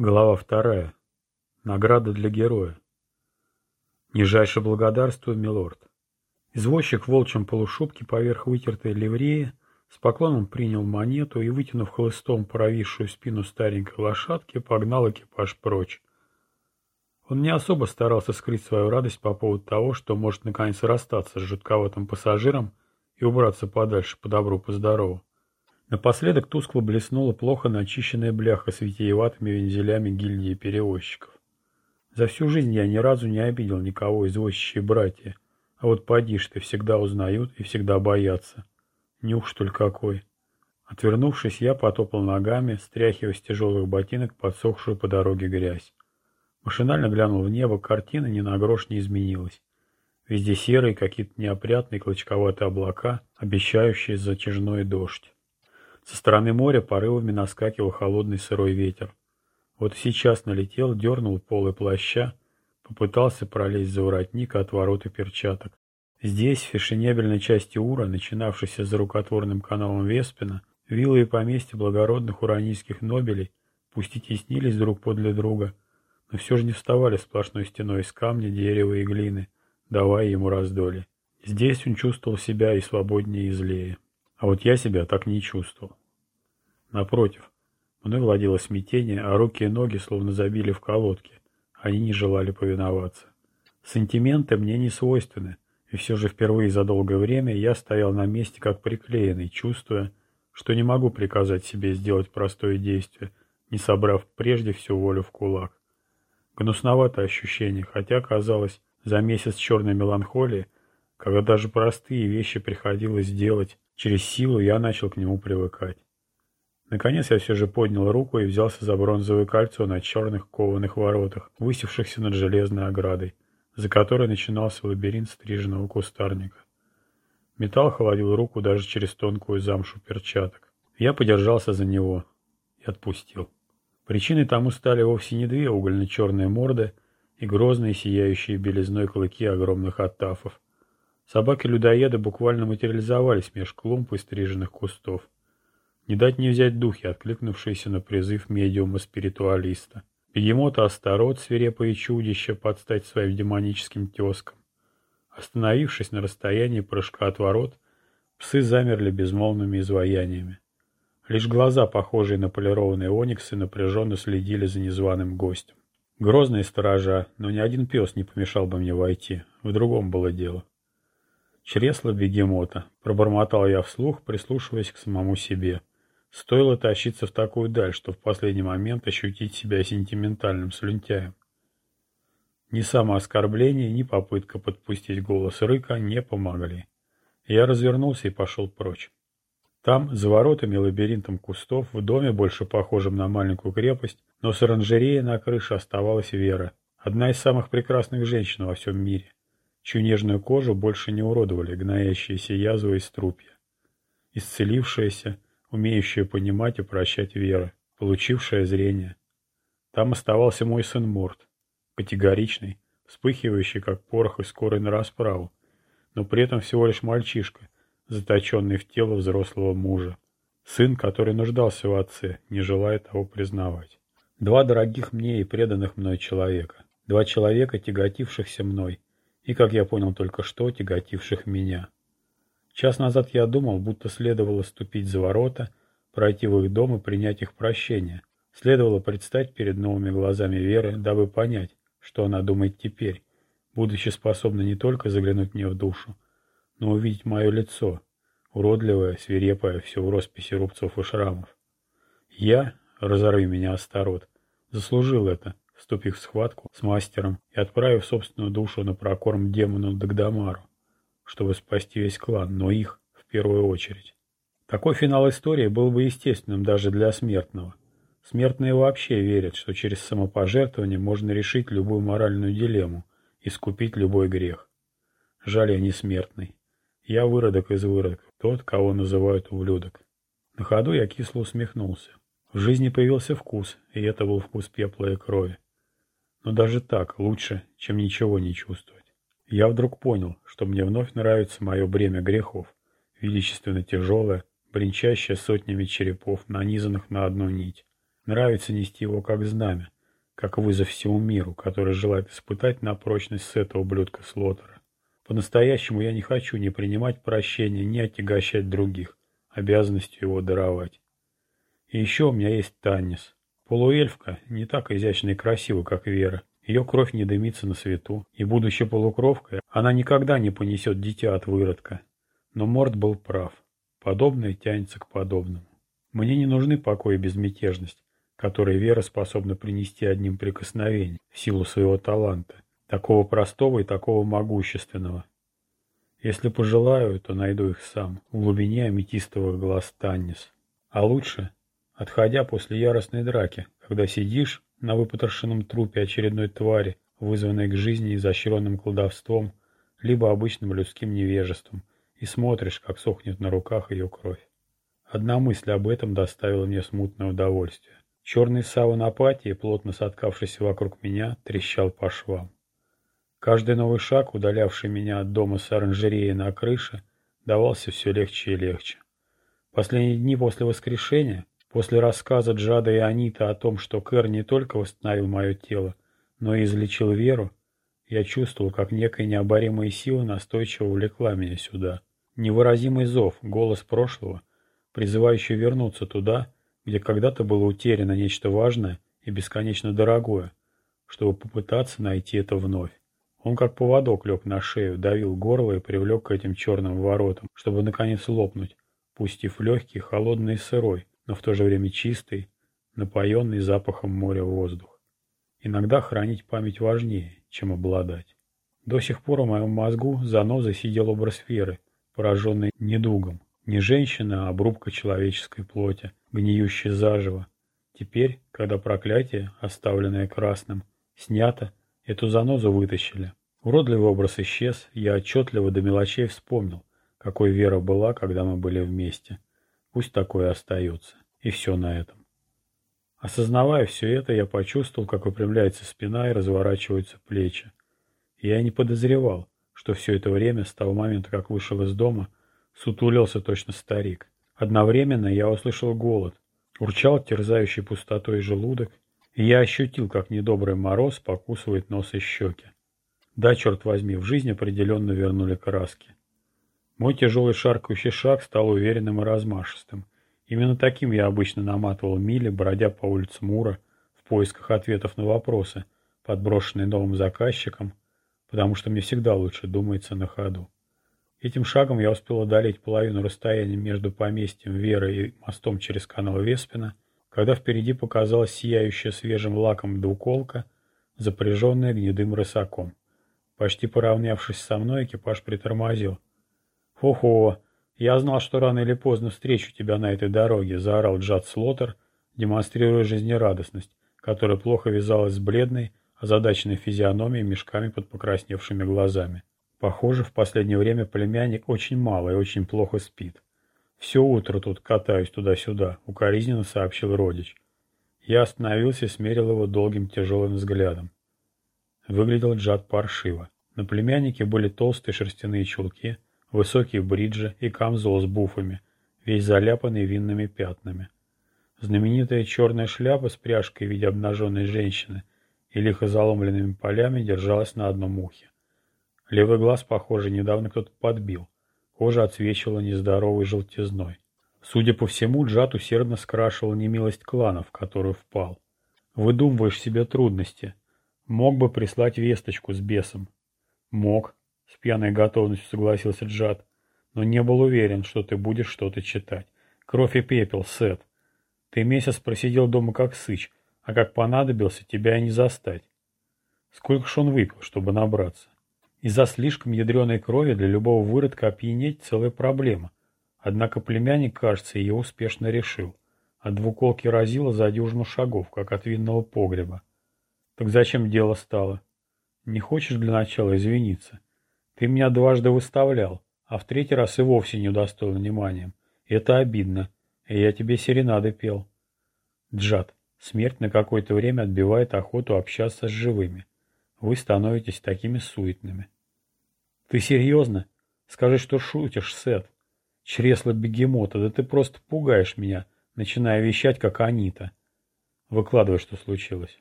Глава вторая. Награда для героя. Нижайше благодарствую, милорд. Извозчик в волчьем полушубке поверх вытертой ливреи с поклоном принял монету и, вытянув хлыстом провисшую спину старенькой лошадки, погнал экипаж прочь. Он не особо старался скрыть свою радость по поводу того, что может наконец расстаться с жутковатым пассажиром и убраться подальше по добру, по здорову. Напоследок тускло блеснула плохо начищенная бляха с витиеватыми вензелями гильдии перевозчиков. За всю жизнь я ни разу не обидел никого извозчичьи братья, а вот поди ж ты всегда узнают и всегда боятся. Нюх, что ли, какой. Отвернувшись, я потопал ногами, стряхивая с тяжелых ботинок подсохшую по дороге грязь. Машинально глянул в небо, картина ни на грош не изменилась. Везде серые, какие-то неопрятные клочковатые облака, обещающие затяжной дождь. Со стороны моря порывами наскакивал холодный сырой ветер. Вот сейчас налетел, дернул полы плаща, попытался пролезть за воротник от ворот и перчаток. Здесь, в фешенебельной части Ура, начинавшейся за рукотворным каналом Веспина, виллы и поместья благородных уранийских нобелей пусть и теснились друг подле друга, но все же не вставали сплошной стеной из камня, дерева и глины, давая ему раздолье. Здесь он чувствовал себя и свободнее, и злее. А вот я себя так не чувствовал. Напротив, мной владело смятение, а руки и ноги словно забили в колодки. Они не желали повиноваться. Сантименты мне не свойственны, и все же впервые за долгое время я стоял на месте как приклеенный, чувствуя, что не могу приказать себе сделать простое действие, не собрав прежде всю волю в кулак. Гнусновато ощущение, хотя, казалось, за месяц черной меланхолии, когда даже простые вещи приходилось делать, через силу я начал к нему привыкать. Наконец я все же поднял руку и взялся за бронзовое кольцо на черных кованых воротах, высевшихся над железной оградой, за которой начинался лабиринт стриженного кустарника. Металл холодил руку даже через тонкую замшу перчаток. Я подержался за него и отпустил. Причиной тому стали вовсе не две угольно-черные морды и грозные сияющие белизной клыки огромных оттафов. Собаки-людоеды буквально материализовались меж клумб и стриженных кустов. Не дать не взять духи, откликнувшиеся на призыв медиума-спиритуалиста. Бегемота Астарот, свирепое чудище, подстать своим демоническим тескам. Остановившись на расстоянии прыжка от ворот, псы замерли безмолвными изваяниями. Лишь глаза, похожие на полированные ониксы, напряженно следили за незваным гостем. Грозные сторожа, но ни один пес не помешал бы мне войти. В другом было дело. Чресло бегемота, пробормотал я вслух, прислушиваясь к самому себе. Стоило тащиться в такую даль, что в последний момент ощутить себя сентиментальным слюнтяем. Ни самооскорбление, ни попытка подпустить голос рыка не помогли. Я развернулся и пошел прочь. Там, за воротами лабиринтом кустов, в доме, больше похожем на маленькую крепость, но с оранжереей на крыше оставалась Вера, одна из самых прекрасных женщин во всем мире, чью нежную кожу больше не уродовали гноящиеся язвы и струпья. Исцелившаяся, умеющая понимать и прощать Вера, получившая зрение. Там оставался мой сын Морт, категоричный, вспыхивающий, как порох и скорый на расправу, но при этом всего лишь мальчишка, заточенный в тело взрослого мужа. Сын, который нуждался в отце, не желая того признавать. Два дорогих мне и преданных мной человека. Два человека, тяготившихся мной, и, как я понял только что, тяготивших меня. Час назад я думал, будто следовало ступить за ворота, пройти в их дом и принять их прощение. Следовало предстать перед новыми глазами Веры, дабы понять, что она думает теперь, будучи способна не только заглянуть мне в душу, но увидеть мое лицо, уродливое, свирепое, все в росписи рубцов и шрамов. Я, разорви меня, Астарот, заслужил это, вступив в схватку с мастером и отправив собственную душу на прокорм демону Дагдамару чтобы спасти весь клан, но их в первую очередь. Такой финал истории был бы естественным даже для смертного. Смертные вообще верят, что через самопожертвование можно решить любую моральную дилемму, искупить любой грех. Жаль, я не смертный. Я выродок из выродков, тот, кого называют ублюдок. На ходу я кисло усмехнулся. В жизни появился вкус, и это был вкус пепла и крови. Но даже так лучше, чем ничего не чувствовать. Я вдруг понял, что мне вновь нравится мое бремя грехов, величественно тяжелое, бренчащее сотнями черепов, нанизанных на одну нить. Нравится нести его как знамя, как вызов всему миру, который желает испытать на прочность с этого ублюдка Слотера. По-настоящему я не хочу ни принимать прощения, ни отягощать других, обязанностью его даровать. И еще у меня есть Таннис. Полуэльфка не так изящна и красива, как Вера. Ее кровь не дымится на свету, и, будучи полукровкой, она никогда не понесет дитя от выродка. Но Морд был прав. Подобное тянется к подобному. Мне не нужны покой и безмятежность, которые Вера способна принести одним прикосновением в силу своего таланта, такого простого и такого могущественного. Если пожелаю, то найду их сам, в глубине аметистовых глаз Таннис. А лучше, отходя после яростной драки, когда сидишь на выпотрошенном трупе очередной твари, вызванной к жизни изощренным колдовством, либо обычным людским невежеством, и смотришь, как сохнет на руках ее кровь. Одна мысль об этом доставила мне смутное удовольствие. Черный саван апатии, плотно соткавшийся вокруг меня, трещал по швам. Каждый новый шаг, удалявший меня от дома с оранжереей на крыше, давался все легче и легче. Последние дни после воскрешения, после рассказа Джада и Анита о том, что Кэр не только восстановил мое тело, но и излечил веру, я чувствовал, как некая необоримая сила настойчиво увлекла меня сюда. Невыразимый зов, голос прошлого, призывающий вернуться туда, где когда-то было утеряно нечто важное и бесконечно дорогое, чтобы попытаться найти это вновь. Он как поводок лег на шею, давил горло и привлек к этим черным воротам, чтобы наконец лопнуть, пустив легкий, холодный и сырой, но в то же время чистый, напоенный запахом моря воздух. Иногда хранить память важнее, чем обладать. До сих пор в моем мозгу занозой сидел образ Веры, пораженный недугом. Не женщина, а обрубка человеческой плоти, гниющая заживо. Теперь, когда проклятие, оставленное красным, снято, Эту занозу вытащили. Уродливый образ исчез, я отчетливо до мелочей вспомнил, какой Вера была, когда мы были вместе. Пусть такое остается. И все на этом. Осознавая все это, я почувствовал, как выпрямляется спина и разворачиваются плечи. я не подозревал, что все это время, с того момента, как вышел из дома, сутулился точно старик. Одновременно я услышал голод, урчал терзающий пустотой желудок и я ощутил, как недобрый мороз покусывает нос и щеки. Да, черт возьми, в жизнь определенно вернули краски. Мой тяжелый шаркающий шаг стал уверенным и размашистым. Именно таким я обычно наматывал мили, бродя по улице Мура в поисках ответов на вопросы, подброшенные новым заказчиком, потому что мне всегда лучше думается на ходу. Этим шагом я успел одолеть половину расстояния между поместьем Веры и мостом через канал Веспина – когда впереди показалась сияющая свежим лаком двуколка, запряженная гнедым рысаком. Почти поравнявшись со мной, экипаж притормозил. «Хо-хо! Я знал, что рано или поздно встречу тебя на этой дороге», — заорал Джад Слотер, демонстрируя жизнерадостность, которая плохо вязалась с бледной, озадаченной физиономией мешками под покрасневшими глазами. Похоже, в последнее время племянник очень мало и очень плохо спит. «Все утро тут катаюсь туда-сюда», — укоризненно сообщил родич. Я остановился и смерил его долгим тяжелым взглядом. Выглядел Джад паршиво. На племяннике были толстые шерстяные чулки, высокие бриджи и камзол с буфами, весь заляпанный винными пятнами. Знаменитая черная шляпа с пряжкой в виде обнаженной женщины и лихо заломленными полями держалась на одном ухе. Левый глаз, похоже, недавно кто-то подбил — Кожа отсвечивала нездоровой желтизной. Судя по всему, Джад усердно скрашивал немилость клана, в которую впал. Выдумываешь себе трудности. Мог бы прислать весточку с бесом. Мог, с пьяной готовностью согласился Джад, но не был уверен, что ты будешь что-то читать. Кровь и пепел, Сет. Ты месяц просидел дома как сыч, а как понадобился, тебя и не застать. Сколько ж он выпил, чтобы набраться? Из-за слишком ядреной крови для любого выродка опьянеть целая проблема. Однако племянник, кажется, ее успешно решил. От двуколки разило за дюжину шагов, как от винного погреба. Так зачем дело стало? Не хочешь для начала извиниться? Ты меня дважды выставлял, а в третий раз и вовсе не удостоил вниманием. Это обидно, и я тебе серенады пел. Джад, смерть на какое-то время отбивает охоту общаться с живыми. Вы становитесь такими суетными. Ты серьезно? Скажи, что шутишь, Сет. Чресло бегемота, да ты просто пугаешь меня, начиная вещать, как Анита. Выкладывай, что случилось.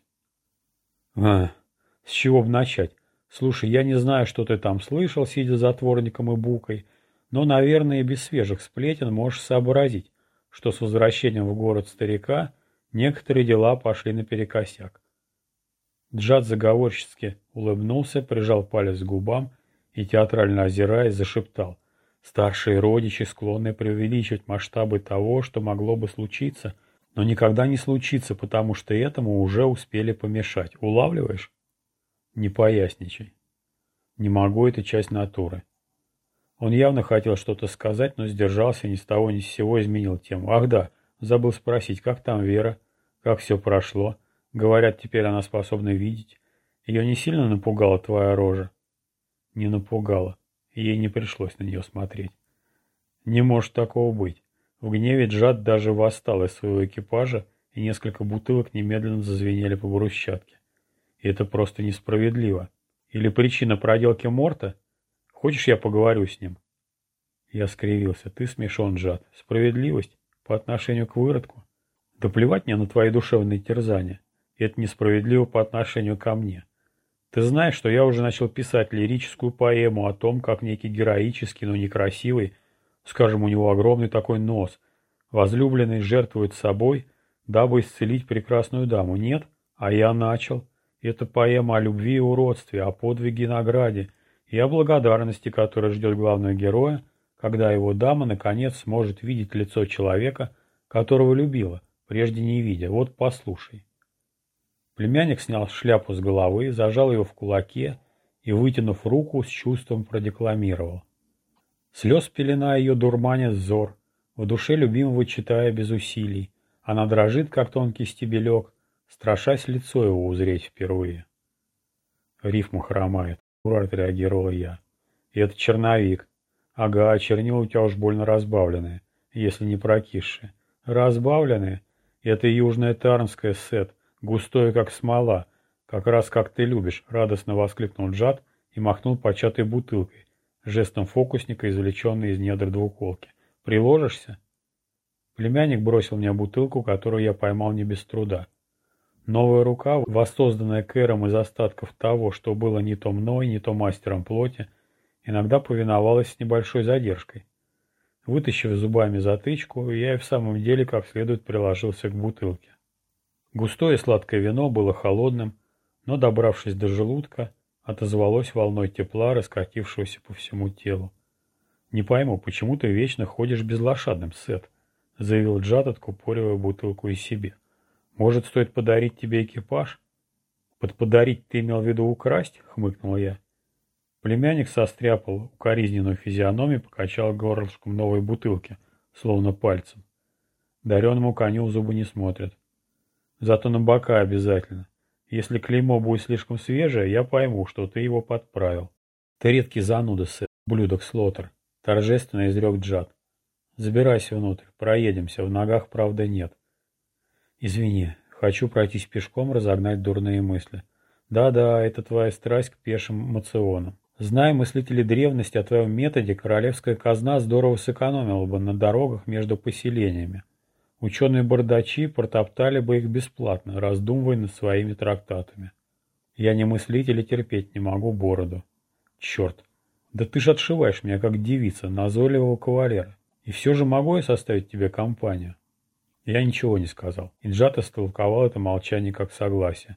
А, с чего бы начать? Слушай, я не знаю, что ты там слышал, сидя за затворником и букой, но, наверное, без свежих сплетен можешь сообразить, что с возвращением в город старика некоторые дела пошли наперекосяк. Джад заговорчески улыбнулся, прижал палец к губам и, театрально озираясь, зашептал. Старшие родичи склонны преувеличивать масштабы того, что могло бы случиться, но никогда не случится, потому что этому уже успели помешать. Улавливаешь? Не поясничай. Не могу, это часть натуры. Он явно хотел что-то сказать, но сдержался, ни с того ни с сего изменил тему. Ах да, забыл спросить, как там Вера? Как все прошло? Говорят, теперь она способна видеть. Ее не сильно напугала твоя рожа? Не напугала. Ей не пришлось на нее смотреть. Не может такого быть. В гневе Джад даже восстал из своего экипажа, и несколько бутылок немедленно зазвенели по брусчатке. И это просто несправедливо. Или причина проделки Морта? Хочешь, я поговорю с ним? Я скривился. Ты смешон, Джад. Справедливость? По отношению к выродку? Да плевать мне на твои душевные терзания. Это несправедливо по отношению ко мне. Ты знаешь, что я уже начал писать лирическую поэму о том, как некий героический, но некрасивый, скажем, у него огромный такой нос, возлюбленный жертвует собой, дабы исцелить прекрасную даму. Нет? А я начал. Это поэма о любви и уродстве, о подвиге и награде, и о благодарности, которая ждет главного героя, когда его дама наконец сможет видеть лицо человека, которого любила, прежде не видя. Вот послушай. Племянник снял шляпу с головы, зажал ее в кулаке и, вытянув руку, с чувством продекламировал. Слез пелена ее дурманит взор, в душе любимого читая без усилий. Она дрожит, как тонкий стебелек, страшась лицо его узреть впервые. Рифма хромает. Ура, отреагировал я. И это черновик. Ага, чернила у тебя уж больно разбавленные, если не прокисшие. Разбавленные? Это южная тарнская сет, густое как смола, как раз как ты любишь, радостно воскликнул Джад и махнул початой бутылкой, жестом фокусника, извлеченной из недр двуколки. Приложишься? Племянник бросил мне бутылку, которую я поймал не без труда. Новая рука, воссозданная Кэром из остатков того, что было не то мной, не то мастером плоти, иногда повиновалась с небольшой задержкой. Вытащив зубами затычку, я и в самом деле как следует приложился к бутылке. Густое сладкое вино было холодным, но, добравшись до желудка, отозвалось волной тепла, раскатившегося по всему телу. «Не пойму, почему ты вечно ходишь безлошадным, Сет?» — заявил Джад, откупоривая бутылку и себе. — может, стоит подарить тебе экипаж? Под подарить ты имел в виду украсть? Хмыкнул я. Племянник состряпал укоризненную физиономию, покачал горлышком новой бутылки, словно пальцем. Дареному коню в зубы не смотрят. Зато на бока обязательно. Если клеймо будет слишком свежее, я пойму, что ты его подправил. Ты редкий зануда, сэр, блюдок Слотер. Торжественно изрек Джад. Забирайся внутрь, проедемся, в ногах правда нет. Извини, хочу пройтись пешком, разогнать дурные мысли. Да-да, это твоя страсть к пешим мационам. Зная мыслители древности о твоем методе, королевская казна здорово сэкономила бы на дорогах между поселениями. Ученые-бардачи протоптали бы их бесплатно, раздумывая над своими трактатами. Я не мыслитель и терпеть не могу бороду. Черт, да ты ж отшиваешь меня, как девица, назойливого кавалера. И все же могу я составить тебе компанию. Я ничего не сказал. Инджат истолковал это молчание как согласие.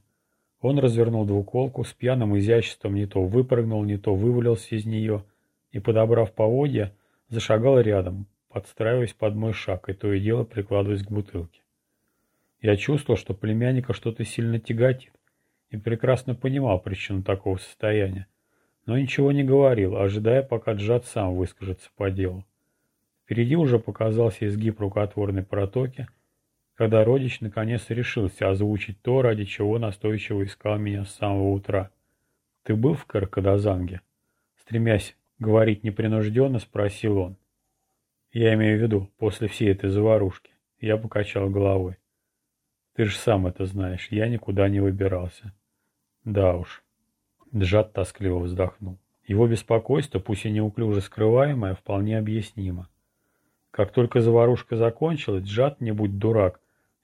Он развернул двуколку, с пьяным изяществом не то выпрыгнул, не то вывалился из нее и, подобрав поводья, зашагал рядом, подстраиваясь под мой шаг и то и дело прикладываясь к бутылке. Я чувствовал, что племянника что-то сильно тяготит и прекрасно понимал причину такого состояния, но ничего не говорил, ожидая, пока Джад сам выскажется по делу. Впереди уже показался изгиб рукотворной протоки, когда родич наконец решился озвучить то, ради чего настойчиво искал меня с самого утра. «Ты был в Каркадазанге?» Стремясь говорить непринужденно, спросил он. «Я имею в виду, после всей этой заварушки». Я покачал головой. «Ты же сам это знаешь, я никуда не выбирался». «Да уж». Джад тоскливо вздохнул. Его беспокойство, пусть и неуклюже скрываемое, вполне объяснимо. Как только заварушка закончилась, Джад, не будь дурак,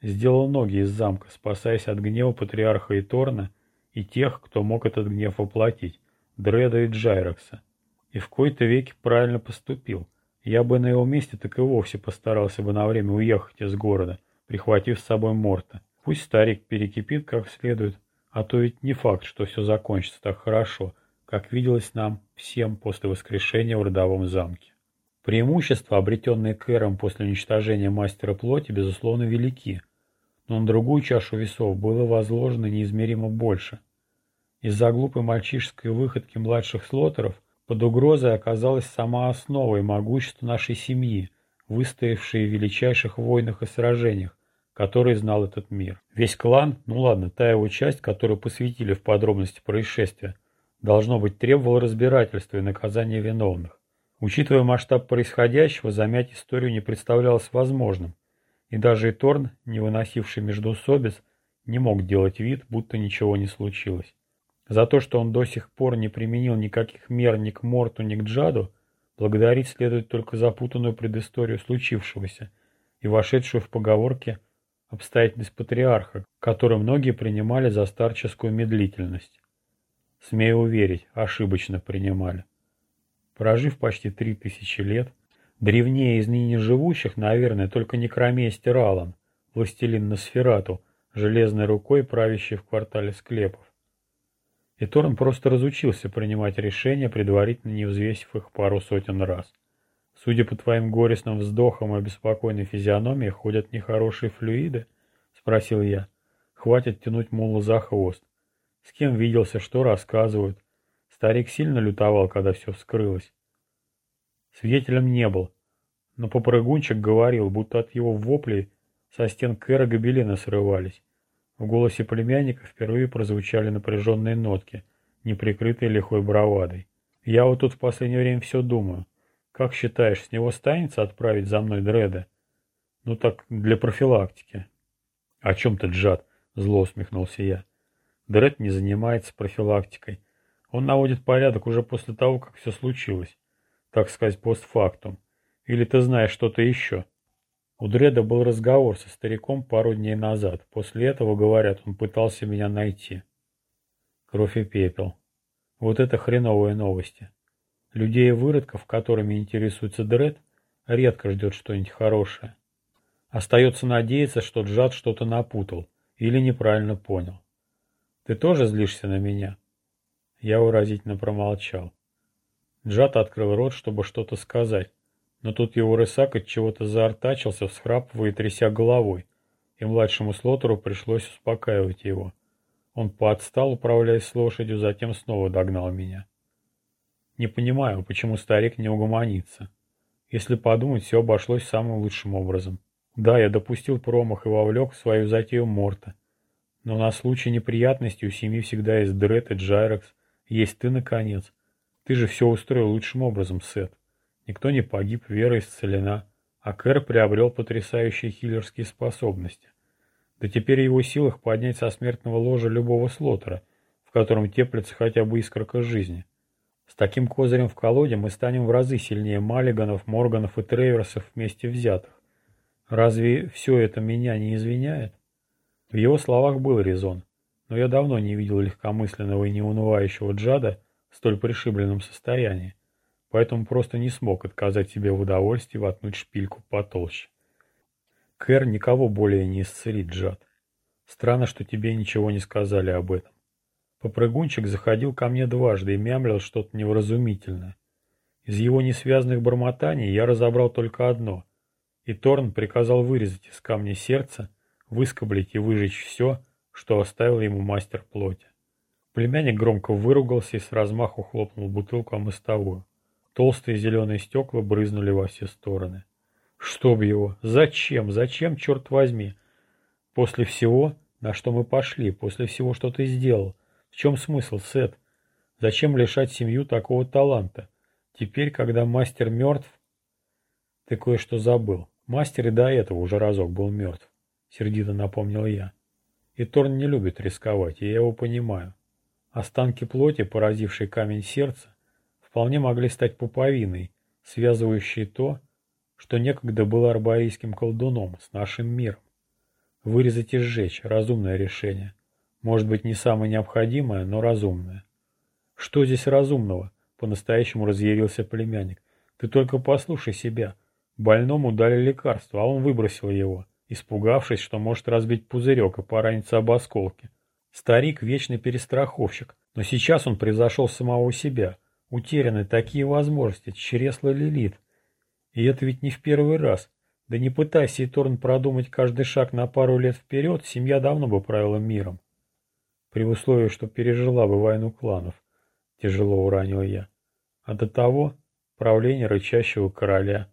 сделал ноги из замка, спасаясь от гнева патриарха Иторна и тех, кто мог этот гнев воплотить, Дреда и Джайрокса. И в кои-то веке правильно поступил. Я бы на его месте так и вовсе постарался бы на время уехать из города, прихватив с собой Морта. Пусть старик перекипит как следует, а то ведь не факт, что все закончится так хорошо, как виделось нам всем после воскрешения в родовом замке. Преимущества, обретенные Кэром после уничтожения мастера плоти, безусловно, велики, но на другую чашу весов было возложено неизмеримо больше. Из-за глупой мальчишеской выходки младших слотеров под угрозой оказалась сама основа и могущество нашей семьи, выстоявшие в величайших войнах и сражениях, которые знал этот мир. Весь клан, ну ладно, та его часть, которую посвятили в подробности происшествия, должно быть требовал разбирательства и наказания виновных. Учитывая масштаб происходящего, замять историю не представлялось возможным, и даже Иторн, не выносивший междоусобиц, не мог делать вид, будто ничего не случилось. За то, что он до сих пор не применил никаких мер ни к Морту, ни к Джаду, благодарить следует только запутанную предысторию случившегося и вошедшую в поговорки обстоятельность патриарха, которую многие принимали за старческую медлительность. Смею уверить, ошибочно принимали. Прожив почти три тысячи лет, древнее из ныне живущих, наверное, только некромейстер Алан, властелин Носферату, железной рукой правящий в квартале склепов. И Торн просто разучился принимать решения, предварительно не взвесив их пару сотен раз. Судя по твоим горестным вздохам и беспокойной физиономии, ходят нехорошие флюиды? Спросил я. Хватит тянуть мулу за хвост. С кем виделся, что рассказывают? Старик сильно лютовал, когда все вскрылось. Свидетелем не был, но попрыгунчик говорил, будто от его воплей со стен Кэра гобелены срывались. В голосе племянника впервые прозвучали напряженные нотки, не прикрытые лихой бравадой. «Я вот тут в последнее время все думаю. Как считаешь, с него станется отправить за мной Дреда? Ну так, для профилактики». «О чем ты, Джад?» — зло усмехнулся я. «Дред не занимается профилактикой. Он наводит порядок уже после того, как все случилось. Так сказать, постфактум. Или ты знаешь что-то еще?» У Дреда был разговор со стариком пару дней назад. После этого, говорят, он пытался меня найти. Кровь и пепел. Вот это хреновые новости. Людей и выродков, которыми интересуется Дред, редко ждет что-нибудь хорошее. Остается надеяться, что Джад что-то напутал или неправильно понял. Ты тоже злишься на меня? Я выразительно промолчал. Джад открыл рот, чтобы что-то сказать, но тут его рысак от чего-то заортачился, всхрапывая и тряся головой, и младшему слотеру пришлось успокаивать его. Он поотстал, управляясь с лошадью, затем снова догнал меня. Не понимаю, почему старик не угомонится. Если подумать, все обошлось самым лучшим образом. Да, я допустил промах и вовлек в свою затею Морта. Но на случай неприятностей у семьи всегда есть Дред и Джайрекс. Есть ты, наконец. Ты же все устроил лучшим образом, Сет. Никто не погиб, вера исцелена, а Кэр приобрел потрясающие хиллерские способности. Да теперь его силах поднять со смертного ложа любого слотера, в котором теплится хотя бы искорка жизни. С таким козырем в колоде мы станем в разы сильнее Маллиганов, Морганов и Трейверсов вместе взятых. Разве все это меня не извиняет? В его словах был резон, но я давно не видел легкомысленного и неунывающего Джада столь пришибленном состоянии поэтому просто не смог отказать себе в удовольствии воткнуть шпильку потолще. Кэр никого более не исцелит, Джад. Странно, что тебе ничего не сказали об этом. Попрыгунчик заходил ко мне дважды и мямлил что-то невразумительное. Из его несвязанных бормотаний я разобрал только одно, и Торн приказал вырезать из камня сердце, выскоблить и выжечь все, что оставил ему мастер плоти. Племянник громко выругался и с размаху хлопнул бутылку о мостовую. Толстые зеленые стекла брызнули во все стороны. Чтоб его! Зачем? Зачем, черт возьми? После всего, на что мы пошли, после всего, что ты сделал, в чем смысл, Сет? Зачем лишать семью такого таланта? Теперь, когда мастер мертв... Ты кое-что забыл. Мастер и до этого уже разок был мертв. Сердито напомнил я. И Торн не любит рисковать, и я его понимаю. Останки плоти, поразившей камень сердца, вполне могли стать пуповиной, связывающей то, что некогда было арборийским колдуном с нашим миром. Вырезать и сжечь – разумное решение. Может быть, не самое необходимое, но разумное. Что здесь разумного? По-настоящему разъярился племянник. Ты только послушай себя. Больному дали лекарство, а он выбросил его, испугавшись, что может разбить пузырек и пораниться об осколки. Старик – вечный перестраховщик, но сейчас он превзошел самого себя. Утеряны такие возможности, чресла Лилит. И это ведь не в первый раз. Да не пытайся, Иторн, продумать каждый шаг на пару лет вперед, семья давно бы правила миром. При условии, что пережила бы войну кланов, тяжело уронил я. А до того правление рычащего короля.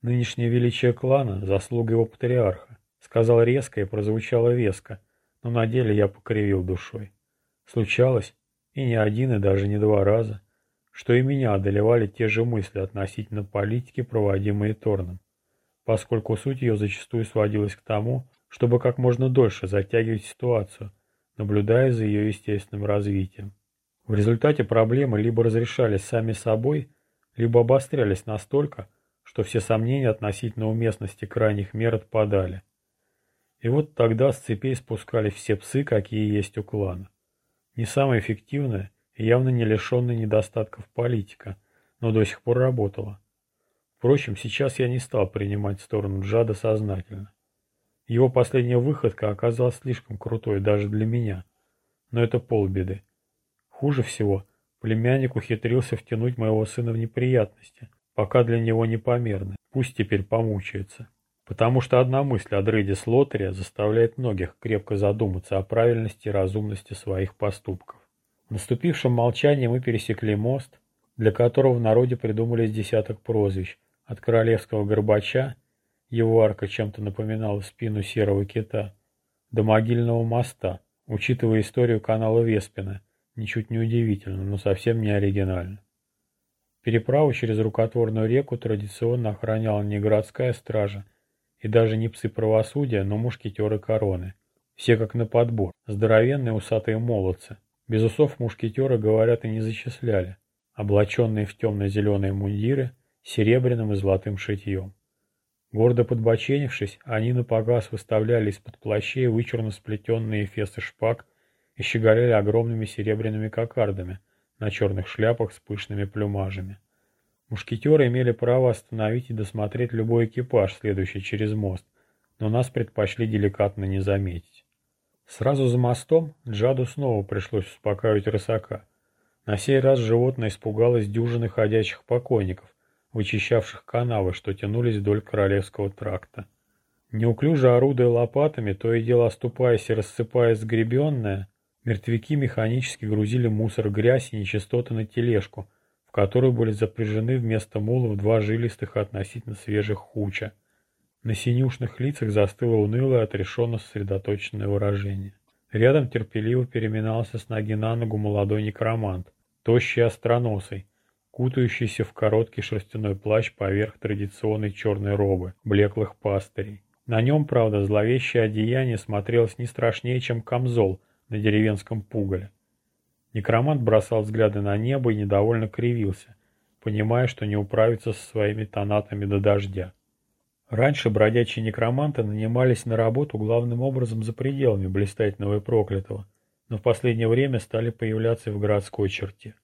Нынешнее величие клана – заслуга его патриарха. Сказал резко и прозвучало веско, но на деле я покривил душой. Случалось, и не один, и даже не два раза, что и меня одолевали те же мысли относительно политики, проводимой Торном, поскольку суть ее зачастую сводилась к тому, чтобы как можно дольше затягивать ситуацию, наблюдая за ее естественным развитием. В результате проблемы либо разрешались сами собой, либо обострялись настолько, что все сомнения относительно уместности крайних мер отпадали. И вот тогда с цепей спускались все псы, какие есть у клана. Не самая эффективная и явно не лишенная недостатков политика, но до сих пор работала. Впрочем, сейчас я не стал принимать сторону Джада сознательно. Его последняя выходка оказалась слишком крутой даже для меня. Но это полбеды. Хуже всего, племянник ухитрился втянуть моего сына в неприятности, пока для него непомерны. Пусть теперь помучается. Потому что одна мысль о Дрейде Слоттере заставляет многих крепко задуматься о правильности и разумности своих поступков. В наступившем молчании мы пересекли мост, для которого в народе придумались десяток прозвищ, от королевского горбача, его арка чем-то напоминала спину серого кита, до могильного моста, учитывая историю канала Веспина, Ничуть не удивительно, но совсем не оригинально. Переправу через рукотворную реку традиционно охраняла не городская стража и даже не псы правосудия, но мушкетеры короны. Все как на подбор, здоровенные усатые молодцы. Без усов мушкетеры, говорят, и не зачисляли, облаченные в темно-зеленые мундиры серебряным и золотым шитьем. Гордо подбоченившись, они на погас выставляли из-под плащей вычурно сплетенные эфесы шпаг и щеголяли огромными серебряными кокардами на черных шляпах с пышными плюмажами. Мушкетеры имели право остановить и досмотреть любой экипаж, следующий через мост, но нас предпочли деликатно не заметить. Сразу за мостом Джаду снова пришлось успокаивать рысака. На сей раз животное испугалось дюжины ходячих покойников, вычищавших канавы, что тянулись вдоль королевского тракта. Неуклюже орудуя лопатами, то и дело оступаясь и рассыпаясь сгребенное, Мертвяки механически грузили мусор, грязь и нечистоты на тележку, которую были запряжены вместо мулов два жилистых относительно свежих хуча. На синюшных лицах застыло унылое, отрешенно сосредоточенное выражение. Рядом терпеливо переминался с ноги на ногу молодой некромант, тощий остроносый, кутающийся в короткий шерстяной плащ поверх традиционной черной робы, блеклых пастырей. На нем, правда, зловещее одеяние смотрелось не страшнее, чем камзол, на деревенском пугале. Некромант бросал взгляды на небо и недовольно кривился, понимая, что не управится со своими тонатами до дождя. Раньше бродячие некроманты нанимались на работу главным образом за пределами блистательного и проклятого, но в последнее время стали появляться и в городской черте.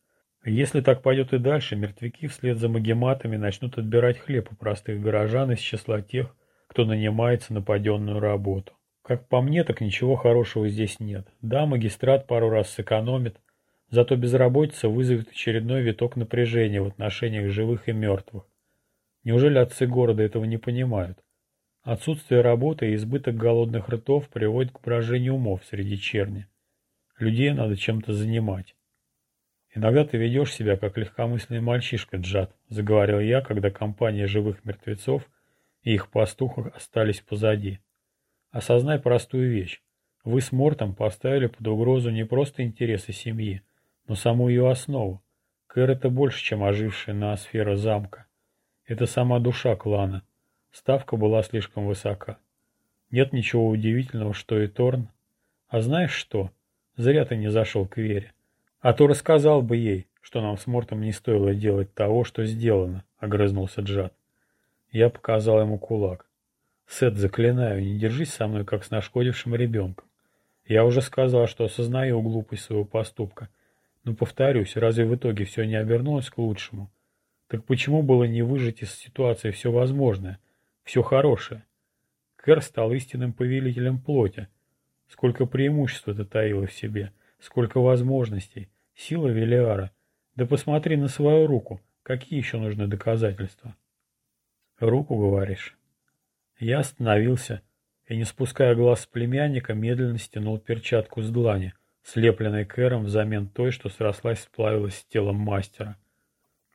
Если так пойдет и дальше, мертвяки вслед за магематами начнут отбирать хлеб у простых горожан из числа тех, кто нанимается на паденную работу. Как по мне, так ничего хорошего здесь нет. Да, магистрат пару раз сэкономит, зато безработица вызовет очередной виток напряжения в отношениях живых и мертвых. Неужели отцы города этого не понимают? Отсутствие работы и избыток голодных ртов приводит к брожению умов среди черни. Людей надо чем-то занимать. Иногда ты ведешь себя, как легкомысленный мальчишка, Джад, заговорил я, когда компания живых мертвецов и их пастух остались позади. Осознай простую вещь. Вы с Мортом поставили под угрозу не просто интересы семьи, но саму ее основу. Кэр это больше, чем ожившая ноосфера замка. Это сама душа клана. Ставка была слишком высока. Нет ничего удивительного, что и Торн. А знаешь что? Зря ты не зашел к Вере. А то рассказал бы ей, что нам с Мортом не стоило делать того, что сделано, огрызнулся Джад. Я показал ему кулак. Сет, заклинаю, не держись со мной, как с нашкодившим ребенком. Я уже сказал, что осознаю глупость своего поступка. Но, повторюсь, разве в итоге все не обернулось к лучшему? Так почему было не выжить из ситуации все возможное, все хорошее? Кэр стал истинным повелителем плоти. Сколько преимуществ это таило в себе, сколько возможностей, сила Велиара. Да посмотри на свою руку, какие еще нужны доказательства? Руку, говоришь? Я остановился и, не спуская глаз с племянника, медленно стянул перчатку с длани, слепленной Кэром взамен той, что срослась и сплавилась с телом мастера.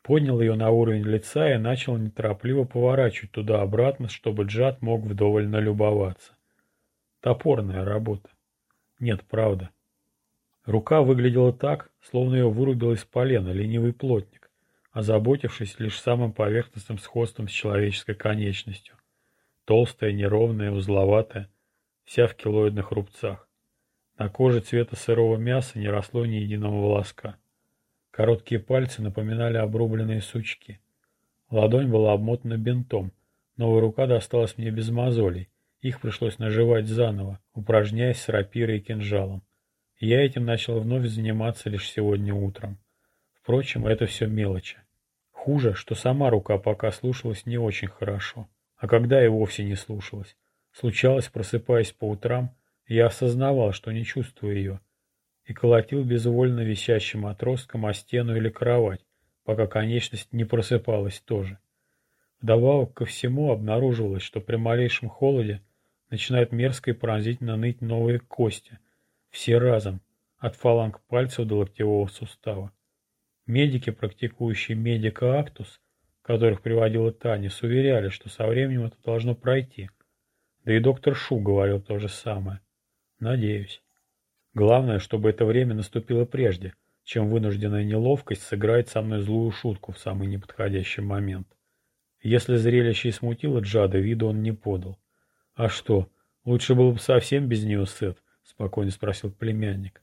Поднял ее на уровень лица и начал неторопливо поворачивать туда-обратно, чтобы Джад мог вдоволь налюбоваться. Топорная работа. Нет, правда. Рука выглядела так, словно ее вырубил из полена ленивый плотник, озаботившись лишь самым поверхностным сходством с человеческой конечностью. Толстая, неровная, узловатая, вся в килоидных рубцах. На коже цвета сырого мяса не росло ни единого волоска. Короткие пальцы напоминали обрубленные сучки. Ладонь была обмотана бинтом. Новая рука досталась мне без мозолей. Их пришлось наживать заново, упражняясь с рапирой и кинжалом. я этим начал вновь заниматься лишь сегодня утром. Впрочем, это все мелочи. Хуже, что сама рука пока слушалась не очень хорошо а когда и вовсе не слушалась. Случалось, просыпаясь по утрам, я осознавал, что не чувствую ее, и колотил безвольно висящим отростком о стену или кровать, пока конечность не просыпалась тоже. Вдобавок ко всему обнаруживалось, что при малейшем холоде начинают мерзко и пронзительно ныть новые кости, все разом, от фаланг пальцев до локтевого сустава. Медики, практикующие медика актус, которых приводила Танис, уверяли, что со временем это должно пройти. Да и доктор Шу говорил то же самое. Надеюсь. Главное, чтобы это время наступило прежде, чем вынужденная неловкость сыграет со мной злую шутку в самый неподходящий момент. Если зрелище и смутило Джада, виду он не подал. «А что, лучше было бы совсем без нее, Сет?» — спокойно спросил племянник.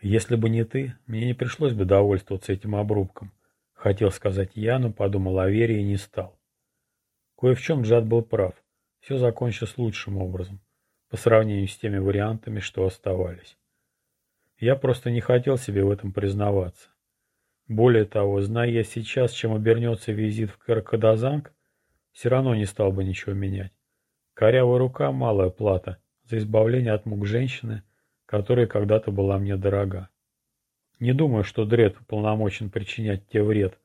«Если бы не ты, мне не пришлось бы довольствоваться этим обрубком. Хотел сказать я, но подумал о Вере и не стал. Кое в чем Джад был прав. Все закончилось лучшим образом, по сравнению с теми вариантами, что оставались. Я просто не хотел себе в этом признаваться. Более того, зная я сейчас, чем обернется визит в Каркадазанг, все равно не стал бы ничего менять. Корявая рука – малая плата за избавление от мук женщины, которая когда-то была мне дорога. Не думаю, что Дред полномочен причинять тебе вред,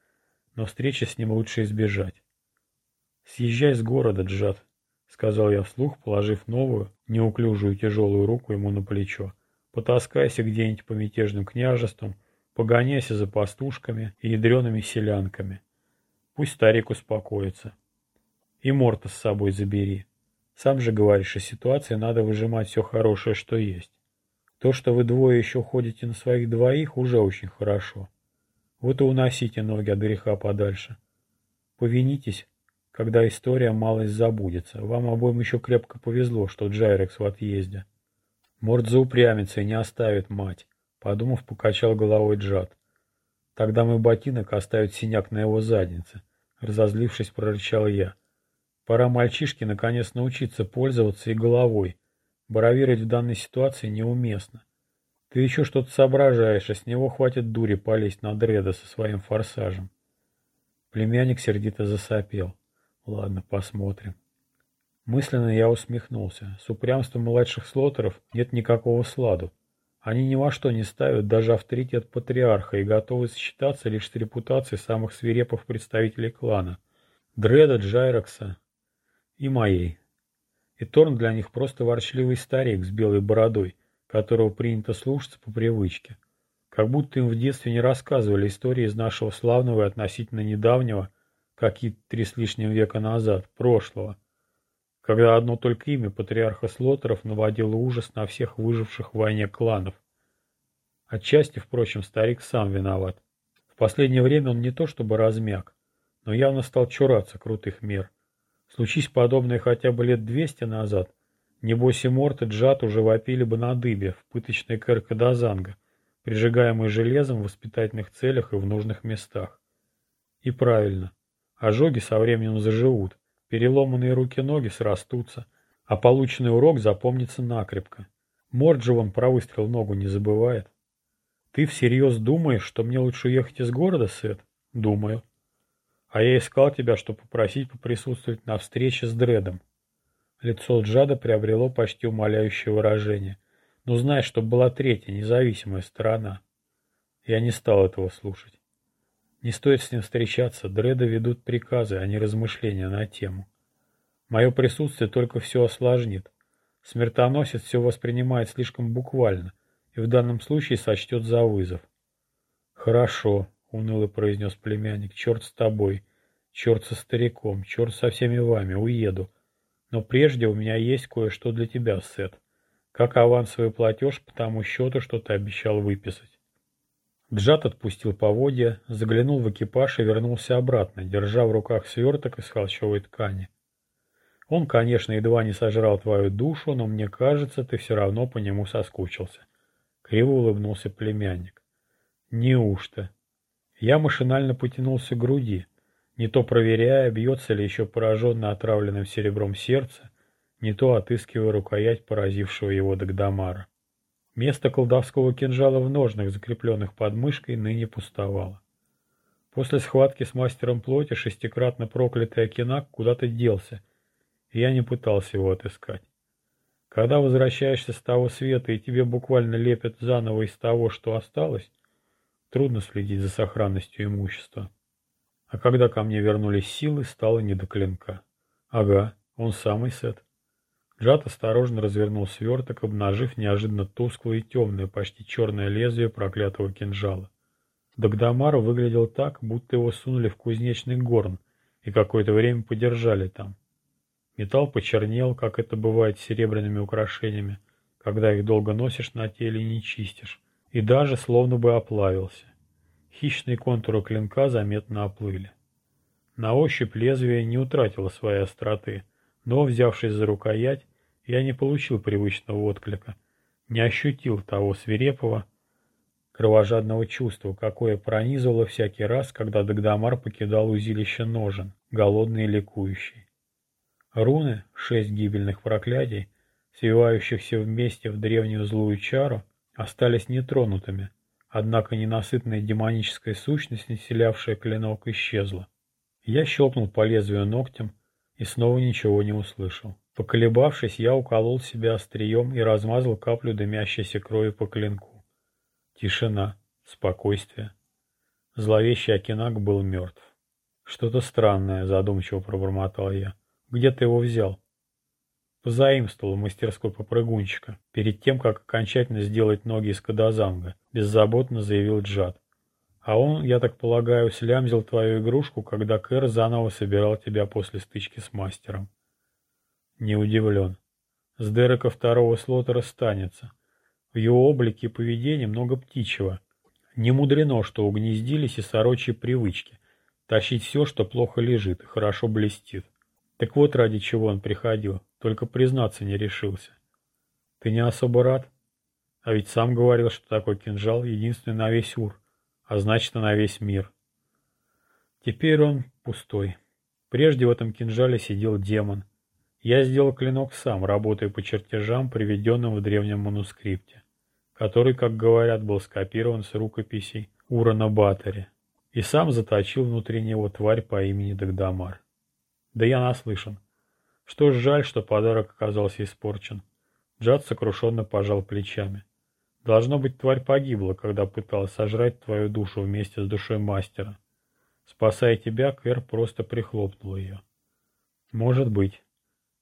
но встречи с ним лучше избежать. «Съезжай с города, Джад», — сказал я вслух, положив новую, неуклюжую тяжелую руку ему на плечо. «Потаскайся где-нибудь по мятежным княжествам, погоняйся за пастушками и ядреными селянками. Пусть старик успокоится. И Морта с собой забери. Сам же говоришь, из ситуации надо выжимать все хорошее, что есть. То, что вы двое еще ходите на своих двоих, уже очень хорошо. Вот и уносите ноги от греха подальше. Повинитесь, когда история малость забудется. Вам обоим еще крепко повезло, что Джайрекс в отъезде. Морд заупрямится и не оставит мать. Подумав, покачал головой Джад. Тогда мой ботинок оставит синяк на его заднице. Разозлившись, прорычал я. Пора мальчишке наконец научиться пользоваться и головой, Бравировать в данной ситуации неуместно. Ты еще что-то соображаешь, а с него хватит дури полезть на дреда со своим форсажем. Племянник сердито засопел. Ладно, посмотрим. Мысленно я усмехнулся. С упрямством младших слотеров нет никакого сладу. Они ни во что не ставят даже авторитет патриарха и готовы считаться лишь с репутацией самых свирепых представителей клана. Дреда, Джайрокса и моей. Иторн для них просто ворчливый старик с белой бородой, которого принято слушаться по привычке. Как будто им в детстве не рассказывали истории из нашего славного и относительно недавнего, какие три с лишним века назад, прошлого, когда одно только имя патриарха Слотеров наводило ужас на всех выживших в войне кланов. Отчасти, впрочем, старик сам виноват. В последнее время он не то чтобы размяк, но явно стал чураться крутых мер. Случись подобное хотя бы лет двести назад, небось и Морт и Джад уже вопили бы на дыбе в пыточной Кэркадазанга, прижигаемой железом в воспитательных целях и в нужных местах. И правильно. Ожоги со временем заживут, переломанные руки-ноги срастутся, а полученный урок запомнится накрепко. Морджи вон про выстрел ногу не забывает. Ты всерьез думаешь, что мне лучше уехать из города, Сет? Думаю. А я искал тебя, чтобы попросить поприсутствовать на встрече с Дредом. Лицо Джада приобрело почти умоляющее выражение. Но знаешь, что была третья, независимая сторона. Я не стал этого слушать. Не стоит с ним встречаться, Дреда ведут приказы, а не размышления на тему. Мое присутствие только все осложнит. Смертоносец все воспринимает слишком буквально и в данном случае сочтет за вызов. «Хорошо», — уныло произнес племянник, — «черт с тобой, черт со стариком, черт со всеми вами, уеду. Но прежде у меня есть кое-что для тебя, Сет, как авансовый платеж по тому счету, что ты обещал выписать». Джад отпустил поводья, заглянул в экипаж и вернулся обратно, держа в руках сверток из холщовой ткани. Он, конечно, едва не сожрал твою душу, но мне кажется, ты все равно по нему соскучился. Криво улыбнулся племянник. Неужто? Я машинально потянулся к груди, не то проверяя, бьется ли еще пораженно отравленным серебром сердце, не то отыскивая рукоять поразившего его Дагдамара. Место колдовского кинжала в ножнах, закрепленных под мышкой, ныне пустовало. После схватки с мастером плоти шестикратно проклятый Акинак куда-то делся — я не пытался его отыскать. Когда возвращаешься с того света и тебе буквально лепят заново из того, что осталось, трудно следить за сохранностью имущества. А когда ко мне вернулись силы, стало не до клинка. Ага, он самый сет. Джад осторожно развернул сверток, обнажив неожиданно тусклое и темное, почти черное лезвие проклятого кинжала. Дагдамар выглядел так, будто его сунули в кузнечный горн и какое-то время подержали там. Металл почернел, как это бывает с серебряными украшениями, когда их долго носишь на теле и не чистишь, и даже словно бы оплавился. Хищные контуры клинка заметно оплыли. На ощупь лезвие не утратило своей остроты, но, взявшись за рукоять, я не получил привычного отклика, не ощутил того свирепого, кровожадного чувства, какое пронизывало всякий раз, когда Дагдамар покидал узилище ножен, голодный и ликующий. Руны, шесть гибельных проклятий, свивающихся вместе в древнюю злую чару, остались нетронутыми, однако ненасытная демоническая сущность, населявшая клинок, исчезла. Я щелкнул по лезвию ногтем и снова ничего не услышал. Поколебавшись, я уколол себя острием и размазал каплю дымящейся крови по клинку. Тишина, спокойствие. Зловещий Акинак был мертв. Что-то странное, задумчиво пробормотал я. Где ты его взял? Позаимствовал мастерской попрыгунчика, перед тем, как окончательно сделать ноги из кадазанга, беззаботно заявил Джад. А он, я так полагаю, слямзил твою игрушку, когда Кэр заново собирал тебя после стычки с мастером. Не удивлен. С Дерека второго слота расстанется. В его облике и поведении много птичьего. Не мудрено, что угнездились и сорочьи привычки. Тащить все, что плохо лежит и хорошо блестит. Так вот ради чего он приходил, только признаться не решился. Ты не особо рад? А ведь сам говорил, что такой кинжал единственный на весь Ур, а значит и на весь мир. Теперь он пустой. Прежде в этом кинжале сидел демон. Я сделал клинок сам, работая по чертежам, приведенным в древнем манускрипте, который, как говорят, был скопирован с рукописей Ура на Батаре, и сам заточил внутри него тварь по имени Дагдамар. Да я наслышан. Что ж, жаль, что подарок оказался испорчен. Джад сокрушенно пожал плечами. Должно быть, тварь погибла, когда пыталась сожрать твою душу вместе с душой мастера. Спасая тебя, Кэр просто прихлопнул ее. Может быть.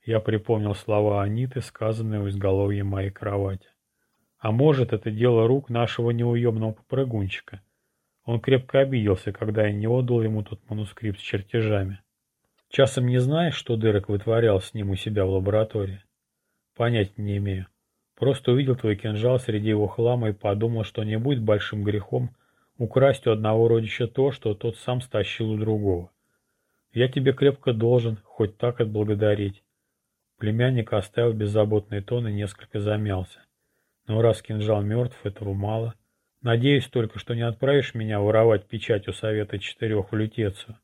Я припомнил слова Аниты, сказанные у изголовья моей кровати. А может, это дело рук нашего неуемного попрыгунчика. Он крепко обиделся, когда я не отдал ему тот манускрипт с чертежами. Часом не знаешь, что Дерек вытворял с ним у себя в лаборатории? Понять не имею. Просто увидел твой кинжал среди его хлама и подумал, что не будет большим грехом украсть у одного родича то, что тот сам стащил у другого. Я тебе крепко должен, хоть так отблагодарить. Племянник оставил беззаботный тон и несколько замялся. Но раз кинжал мертв, этого мало. Надеюсь только, что не отправишь меня воровать печать у Совета Четырех в Лютецию.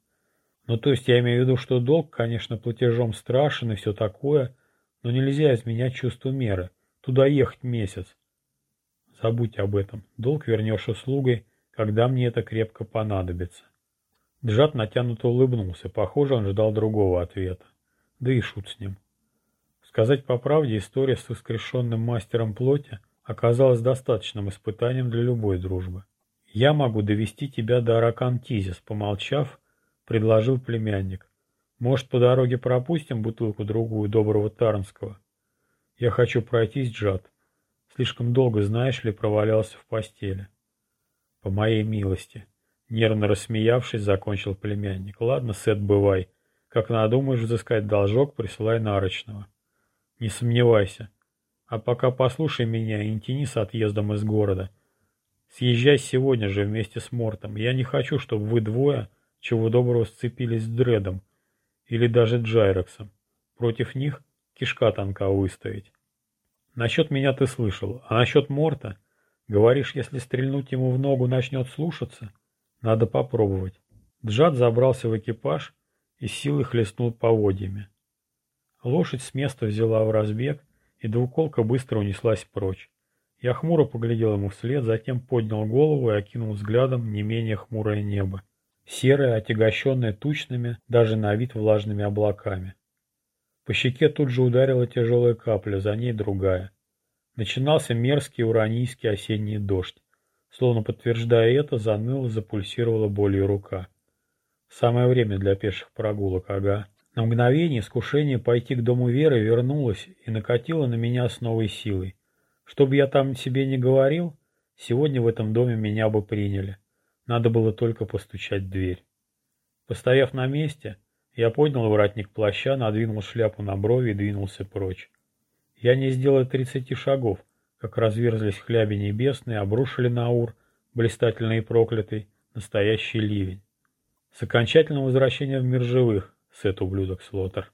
Ну, то есть я имею в виду, что долг, конечно, платежом страшен и все такое, но нельзя изменять чувство меры. Туда ехать месяц. Забудь об этом. Долг вернешь услугой, когда мне это крепко понадобится. Джад натянуто улыбнулся. Похоже, он ждал другого ответа. Да и шут с ним. Сказать по правде, история с воскрешенным мастером плоти оказалась достаточным испытанием для любой дружбы. «Я могу довести тебя до Аракантизис», — помолчав, предложил племянник. «Может, по дороге пропустим бутылку-другую доброго Тарнского? Я хочу пройтись, Джад. Слишком долго, знаешь ли, провалялся в постели». «По моей милости», — нервно рассмеявшись, закончил племянник. «Ладно, Сет, бывай. Как надумаешь взыскать должок, присылай нарочного». «Не сомневайся. А пока послушай меня и не тяни с отъездом из города». Съезжай сегодня же вместе с Мортом. Я не хочу, чтобы вы двое, чего доброго, сцепились с Дредом или даже Джайрексом. Против них кишка тонка выставить. Насчет меня ты слышал, а насчет Морта? Говоришь, если стрельнуть ему в ногу начнет слушаться? Надо попробовать. Джад забрался в экипаж и силой хлестнул поводьями. Лошадь с места взяла в разбег, и двуколка быстро унеслась прочь. Я хмуро поглядел ему вслед, затем поднял голову и окинул взглядом не менее хмурое небо. Серое, отягощенное тучными, даже на вид влажными облаками. По щеке тут же ударила тяжелая капля, за ней другая. Начинался мерзкий уранийский осенний дождь. Словно подтверждая это, заныла, запульсировала болью рука. Самое время для пеших прогулок, ага. На мгновение искушение пойти к дому Веры вернулось и накатило на меня с новой силой. Что бы я там себе не говорил, сегодня в этом доме меня бы приняли. Надо было только постучать в дверь. Постояв на месте, я поднял воротник плаща, надвинул шляпу на брови и двинулся прочь. Я не сделал тридцати шагов, как разверзлись хляби небесные, обрушили на Ур, блистательный и проклятый, настоящий ливень. С окончательным возвращением в мир живых, сет ублюдок Слотер.